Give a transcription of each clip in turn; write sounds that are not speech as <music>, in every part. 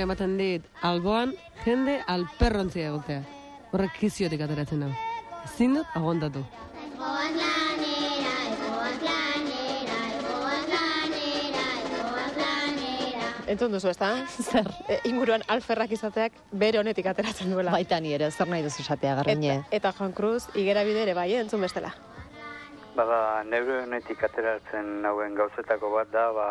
ematen dit, alboan jende alperrontzia egotea. Horrek kiziotik ateratzen hau. Ezin dut lanera. Entzun duzu, ezta? Zer? E, inguruan alferrak izateak bere honetik ateratzen duela. Baita ni ere, zer nahi duzu esatea, garrine? Eta, eta Juan Cruz, igera bide ere bai, eh, entzun bestela. Bada, neuronetik ateratzen nauen gauzetako bat da, ba,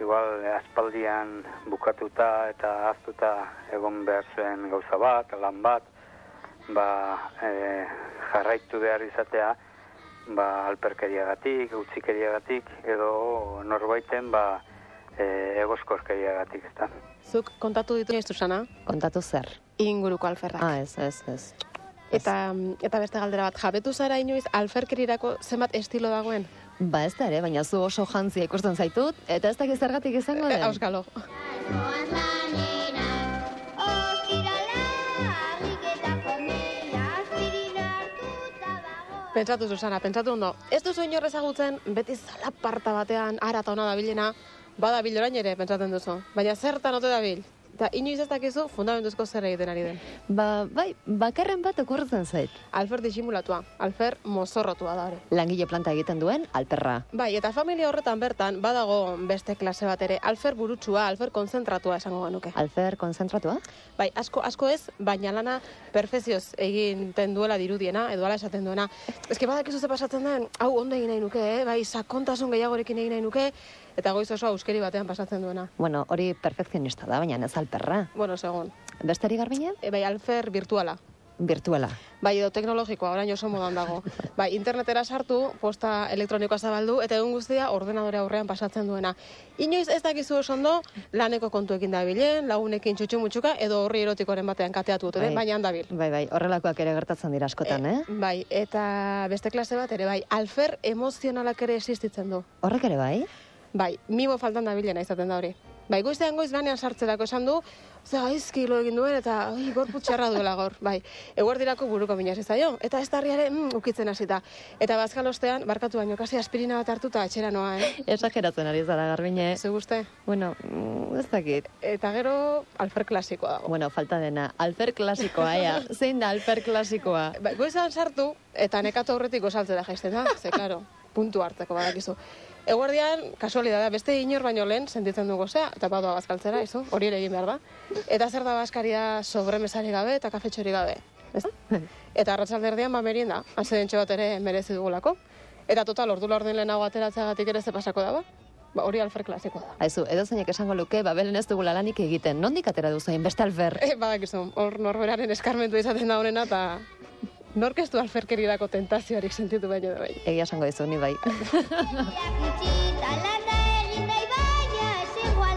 igual aspaldian bukatuta eta aztuta egon behar zuen gauza bat, lan bat, ba, e, jarraitu behar izatea, ba, alperkeriagatik, utzikeriagatik, edo norbaiten, ba, e, egoskorkeriagatik, ez da. Zuk kontatu ditu ez sana, Kontatu zer? inguruko alferrak. Ah, ez, ez, ez. Eta, eta beste galdera bat, jabetu zara inoiz alferkerirako zenbat estilo dagoen? Ba ez da ere, baina zu oso jantzia ikusten zaitut, eta ez dakit zergatik izango E, den. auskalo. Pentsatu, Susana, pentsatu ondo. Ez duzu inor ezagutzen, beti zalaparta batean, ara eta ona dabilena, bada orain ere, pentsatzen duzu. Baina zertan ote dabil? Eta inoiz ez dakizu fundamentuzko zer egiten ari den. Ba, bai, bakarren bat okurritzen zait. Alfer disimulatua, alfer mozorrotua da hori. Langile planta egiten duen, alperra. Bai, eta familia horretan bertan, badago beste klase bat ere, alfer burutsua, alfer konzentratua esango genuke. Alfer konzentratua? Bai, asko asko ez, baina lana perfezioz egiten duela dirudiena, edo ala esaten duena. Eske badakizu ze pasatzen den, hau ondo egin nahi nuke, eh? bai, sakontasun gehiagorekin egin nahi nuke, eta goiz oso auskeri batean pasatzen duena. Bueno, hori perfekzionista da, baina ez alperra. Bueno, segun. Besteri garbine? E, bai, alfer virtuala. Virtuala. Bai, edo teknologikoa, orain oso modan dago. <laughs> Bai, internetera sartu, posta elektronikoa zabaldu, eta egun guztia ordenadore aurrean pasatzen duena. Inoiz ez dakizu oso ondo, laneko kontuekin dabilen, lagunekin txutxu edo horri erotikoren batean kateatu dute, Bai. baina handabil. Bai, bai, horrelakoak ere gertatzen dira askotan, eh? Bai, eta beste klase bat ere, bai, alfer emozionalak ere existitzen du. Horrek ere bai? Bai, mimo faltan dabilena izaten da hori. Bai, goizean goiz lanean sartzerako esan du, ze gaizki lo egin duen eta ai, gorputz txarra duela gaur. Bai, eguerdirako buruko minas zaio eta ez darriare mm, ukitzen hasita. Eta bazkalostean, barkatu baino, kasi aspirina bat hartuta etxera noa, eh? <laughs> Esageratzen ari zara, garbine. Ze guzte? Bueno, mm, ez dakit. Eta gero, alfer klasikoa dago. Bueno, falta dena. Alfer klasikoa, ea. <laughs> Zein da alfer klasikoa? Bai, goizan sartu, eta nekatu aurretik gozaltzera jaisten da, ze, klaro, puntu hartzeko badakizu. Eguerdian, kasualidadea, beste inor baino lehen sentitzen du gozea, eta badoa bazkaltzera, izo, hori ere egin behar da. Eta zer da baskaria sobremesari gabe eta kafetxori gabe. Ez? Eta arratsalderdian ba merienda, azedentxo bat ere merezi dugulako. Eta total, ordu laurden lehenago ateratzeagatik ere ze pasako da ba? Ba, hori alfer klasikoa da. Aizu, edo zeinek esango luke, babelen ez dugula lanik egiten. Nondik atera duzu beste alfer? E, <laughs> badakizu, hor norberaren eskarmentu izaten da honena, eta nork ez du alferkerirako tentazioarik sentitu baino da bai. Egia esango dizu, ni bai. <laughs>